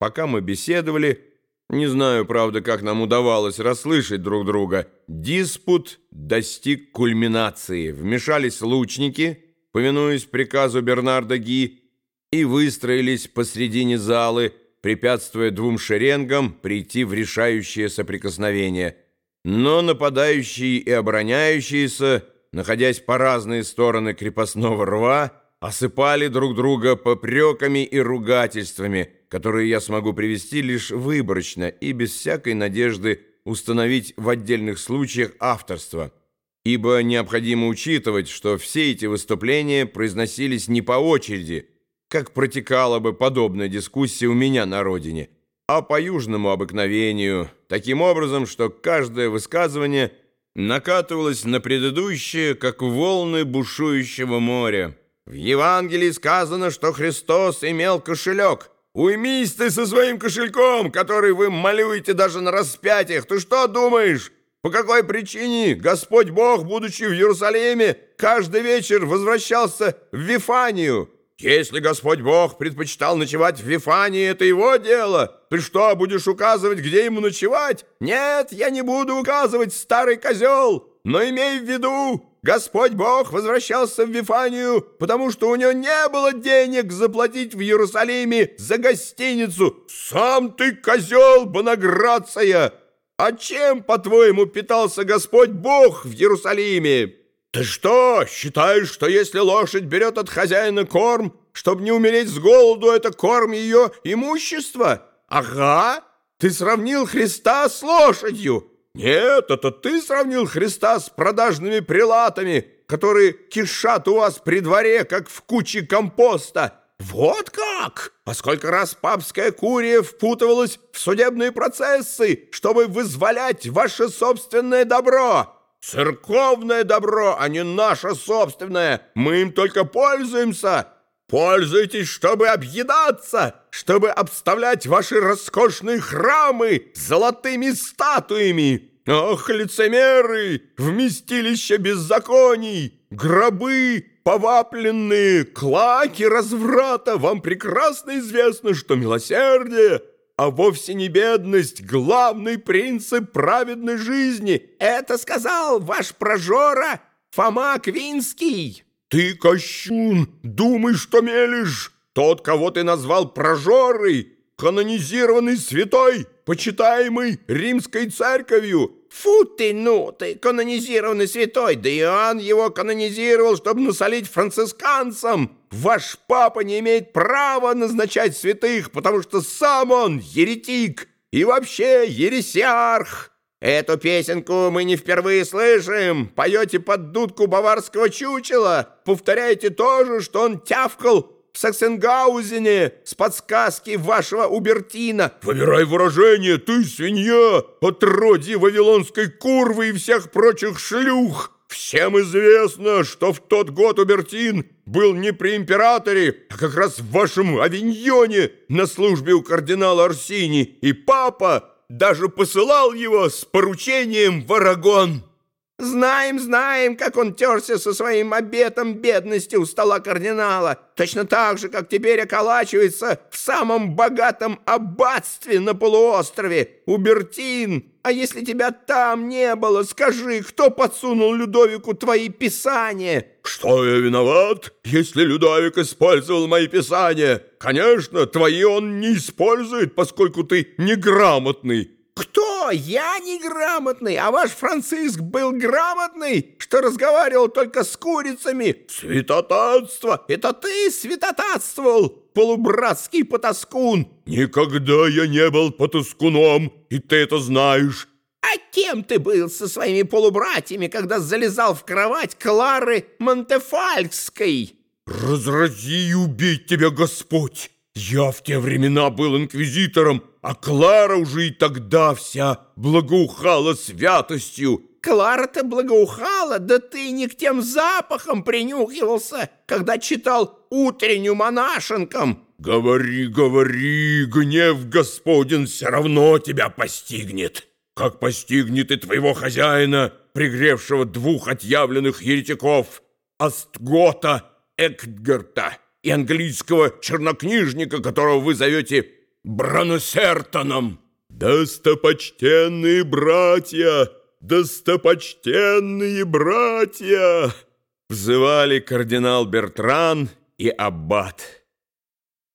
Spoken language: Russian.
Пока мы беседовали, не знаю, правда, как нам удавалось расслышать друг друга, диспут достиг кульминации. Вмешались лучники, повинуясь приказу Бернарда Ги, и выстроились посредине залы, препятствуя двум шеренгам прийти в решающее соприкосновение. Но нападающие и обороняющиеся, находясь по разные стороны крепостного рва, осыпали друг друга попреками и ругательствами, которые я смогу привести лишь выборочно и без всякой надежды установить в отдельных случаях авторство, ибо необходимо учитывать, что все эти выступления произносились не по очереди, как протекала бы подобная дискуссия у меня на родине, а по южному обыкновению, таким образом, что каждое высказывание накатывалось на предыдущее, как волны бушующего моря. В Евангелии сказано, что Христос имел кошелек. Уймись ты со своим кошельком, который вы малюете даже на распятиях. Ты что думаешь? По какой причине Господь Бог, будучи в Иерусалиме, каждый вечер возвращался в Вифанию? Если Господь Бог предпочитал ночевать в Вифании, это его дело. Ты что, будешь указывать, где ему ночевать? Нет, я не буду указывать, старый козел. Но имей в виду, Господь Бог возвращался в Вифанию, потому что у него не было денег заплатить в Иерусалиме за гостиницу. Сам ты козел, Бонаграция! А чем, по-твоему, питался Господь Бог в Иерусалиме? Ты что, считаешь, что если лошадь берет от хозяина корм, чтобы не умереть с голоду, это корм ее имущества? Ага, ты сравнил Христа с лошадью. Нет, это ты сравнил Христа с продажными прилатами, которые кишат у вас при дворе, как в куче компоста. Вот как! А сколько раз папская курия впутывалась в судебные процессы, чтобы вызволять ваше собственное добро!» Церковное добро, а не наше собственное. Мы им только пользуемся. Пользуйтесь, чтобы объедаться, чтобы обставлять ваши роскошные храмы золотыми статуями. Ох, лицемеры, вместилище беззаконий, гробы повапленные, клаки разврата. Вам прекрасно известно, что милосердие а вовсе не бедность, главный принцип праведной жизни. Это сказал ваш прожора Фома Квинский. Ты, Кощун, думай, что мелешь. Тот, кого ты назвал прожорой, канонизированный святой, почитаемый римской церковью. Фу ты, ну ты, канонизированный святой, да Иоанн его канонизировал, чтобы насолить францисканцам. Ваш папа не имеет права назначать святых, потому что сам он еретик и вообще ересиарх. Эту песенку мы не впервые слышим. Поете под дудку баварского чучела. Повторяете то же, что он тявкал в Саксенгаузене с подсказки вашего Убертина. Выбирай выражение, ты свинья, отродье вавилонской курвы и всех прочих шлюх. Всем известно, что в тот год Убертин был не при императоре, а как раз в вашем авиньоне на службе у кардинала Арсини, и папа даже посылал его с поручением в Арагон. Знаем, знаем, как он терся со своим обетом бедности у стола кардинала, точно так же, как теперь околачивается в самом богатом аббатстве на полуострове, Убертин. А если тебя там не было, скажи, кто подсунул Людовику твои писания? Что я виноват, если Людовик использовал мои писания? Конечно, твои он не использует, поскольку ты неграмотный. Кто? Я неграмотный, а ваш Франциск был грамотный, что разговаривал только с курицами. Святотатство! Это ты святотатствовал, полубратский потаскун. Никогда я не был потаскуном, и ты это знаешь. А кем ты был со своими полубратьями, когда залезал в кровать Клары Монтефальской? Разрази и убить тебя, Господь! Я в те времена был инквизитором, а Клара уже и тогда вся благоухала святостью. Клара-то благоухала, да ты не к тем запахам принюхивался, когда читал утреннюю монашенкам. Говори, говори, гнев Господень все равно тебя постигнет, как постигнет и твоего хозяина, пригревшего двух отъявленных еретиков, Астгота Экдгарта и английского чернокнижника, которого вы зовете Бронусертоном. «Достопочтенные братья! Достопочтенные братья!» Взывали кардинал Бертран и аббат.